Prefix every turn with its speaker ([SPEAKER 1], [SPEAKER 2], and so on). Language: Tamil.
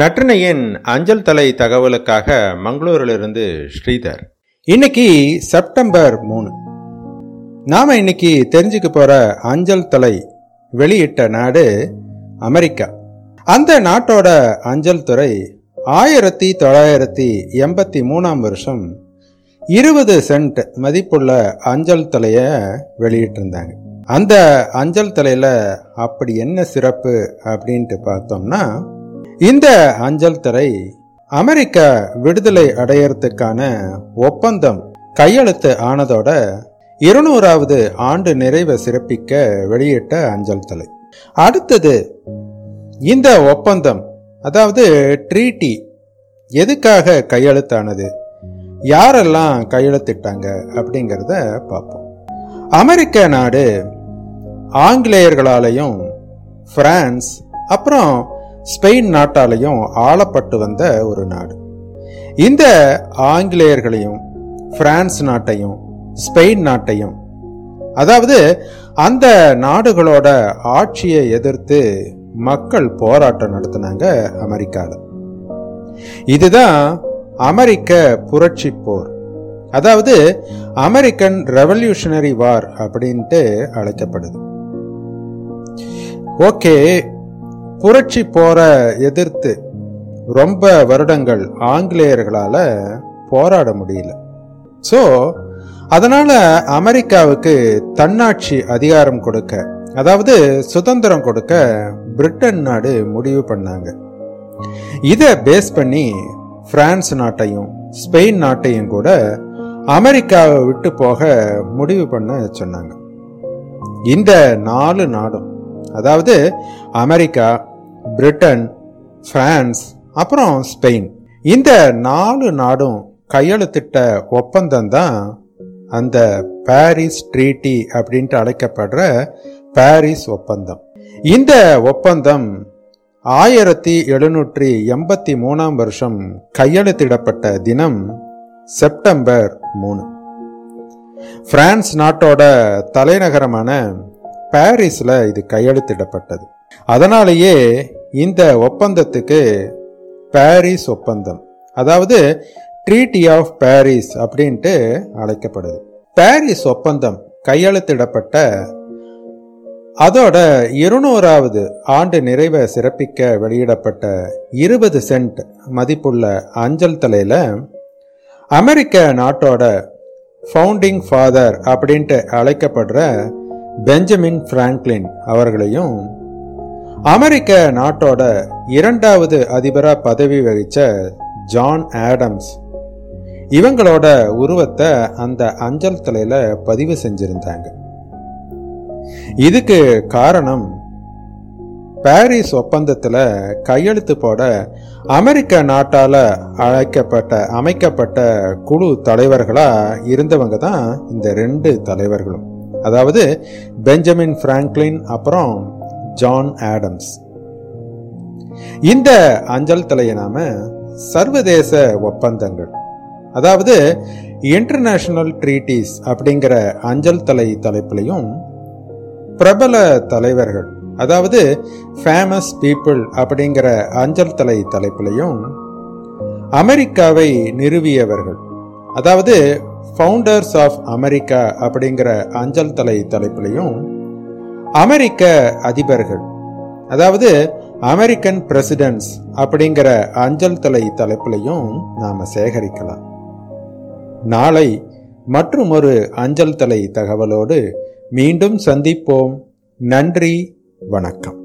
[SPEAKER 1] நற்றினையின் அஞ்சல் தலை தகவலுக்காக மங்களூரிலிருந்து ஸ்ரீதர். இன்னைக்கு செப்டம்பர் மூணு. நாம இன்னைக்கு தெரிஞ்சுக்க போற அஞ்சல் தலை வெளியிட்ட நாடு அமெரிக்கா. அந்த நாட்டோட அஞ்சல் துறை ஆயிரத்தி தொள்ளாயிரத்தி எண்பத்தி மூணாம் வருஷம் இருபது சென்ட் மதிப்புள்ள அஞ்சல் தலைய வெளியிட்டிருந்தாங்க. அந்த அஞ்சல் தலையில அப்படி என்ன சிறப்பு அப்படின்ட்டு பார்த்தோம்னா இந்த அஞ்சல் துறை அமெரிக்கா விடுதலை அடையறதுக்கான ஒப்பந்தம் கையெழுத்து ஆனதோட இருநூறாவது ஆண்டு நிறைவை சிறப்பிக்க வெளியிட்ட அஞ்சல் தலை அடுத்தது இந்த ஒப்பந்தம் அதாவது ட்ரீட்டி எதுக்காக கையெழுத்தானது? யாரெல்லாம் கையெழுத்திட்டாங்க அப்படிங்கிறத பார்ப்போம். அமெரிக்க நாடு ஆங்கிலேயர்களாலையும் பிரான்ஸ் அப்புறம் ஸ்பெயின் நாட்டாலையும் ஆளப்பட்டு வந்த ஒரு நாடு. இந்த ஆங்கிலேயர்களையும் பிரான்ஸ் நாட்டையும் ஸ்பெயின் நாட்டையும் அதாவது அந்த நாடுகளோட ஆட்சியை எதிர்த்து மக்கள் போராட்டம் நடத்தினாங்க அமெரிக்காவில் இதுதான் அமெரிக்க புரட்சி போர். அதாவது அமெரிக்கன் ரெவல்யூஷனரி வார் அப்படின்ட்டு அழைக்கப்படுது. ஓகே புரட்சி போற எதிர்த்து ரொம்ப வருடங்கள் ஆங்கிலேயர்களால போராட முடியல. ஸோ அதனால அமெரிக்காவுக்கு தன்னாட்சி அதிகாரம் கொடுக்க அதாவது சுதந்திரம் கொடுக்க பிரிட்டன் நாடு முடிவு பண்ணாங்க. இதை பேஸ் பண்ணி பிரான்ஸ் நாட்டையும் ஸ்பெயின் நாட்டையும் கூட அமெரிக்காவை விட்டு போக முடிவு பண்ண சொன்னாங்க. இந்த நாலு நாடும் அதாவது அமெரிக்கா பிரிட்டன் பிரான்ஸ் அப்புறம் ஸ்பெயின். இந்த நாலு நாடும் கையெழுத்திட்ட ஒப்பந்தம் தான் அந்த பாரிஸ் ட்ரீட்டி அப்படின்ட்டு அழைக்கப்படுற பாரிஸ் ஒப்பந்தம். இந்த ஒப்பந்தம் ஆயிரத்தி எழுநூற்றி எண்பத்தி மூணாம் வருஷம் கையெழுத்திடப்பட்ட தினம் செப்டம்பர் மூணு. பிரான்ஸ் நாட்டோட தலைநகரமான பாரிஸில் இது கையெழுத்திடப்பட்டது. அதனாலேயே இந்த ஒப்பந்தத்துக்கு பாரிஸ் ஒப்பந்தம். அதாவது ட்ரீட்டி ஆஃப் பாரிஸ் அப்படின்ட்டு அழைக்கப்படுது. பாரிஸ் ஒப்பந்தம் கையெழுத்திடப்பட்ட அதோட இருநூறாவது ஆண்டு நிறைவை சிறப்பிக்க வெளியிடப்பட்ட இருபது சென்ட் மதிப்புள்ள அஞ்சல் தலையில் அமெரிக்க நாட்டோட ஃபவுண்டிங் ஃபாதர் அப்படின்ட்டு அழைக்கப்படுற பெஞ்சமின் பிராங்க்லின் அவர்களையும் அமெரிக்க நாட்டோட இரண்டாவது அதிபரா பதவி வகிச்ச ஜான் ஆடம்ஸ். இவங்களோட உருவத்தை அந்த அஞ்சல் தலையில பதிவு செஞ்சிருந்தாங்க. இதுக்கு காரணம் பாரிஸ் ஒப்பந்தத்தில் கையெழுத்து போட அமெரிக்க நாட்டால் அழைக்கப்பட்ட அமைக்கப்பட்ட குழு தலைவர்களாக இருந்தவங்க தான் இந்த ரெண்டு தலைவர்களும். அதாவது பெஞ்சமின் பிராங்க்லின் அப்புறம் ஜான் ஆடம்ஸ் இந்த அஞ்சல் தலையை நாம சர்வதேச ஒப்பந்தங்கள் அதாவது இன்டர்நேஷனல் ட்ரீட்டிஸ் அப்படிங்கிற அஞ்சல் தலை தலைப்பிலையும் பிரபல தலைவர்கள் அதாவது ஃபேமஸ் பீப்புள் அப்படிங்கிற அஞ்சல் தலை தலைப்பிலையும் அமெரிக்காவை நிறுவியவர்கள் அதாவது ஃபவுண்டர்ஸ் ஆஃப் அமெரிக்கா அப்படிங்கிற அஞ்சல் தலை தலைப்பிலையும் அமெரிக்க அதிபர்கள் அதாவது அமெரிக்கன் பிரசிடென்ட்ஸ் அப்படிங்கிற அஞ்சல் தலை தலைப்புலையும் நாம சேகரிக்கலாம். நாளை மற்றும் ஒரு அஞ்சல் தலை தகவலோடு மீண்டும் சந்திப்போம். நன்றி வணக்கம்.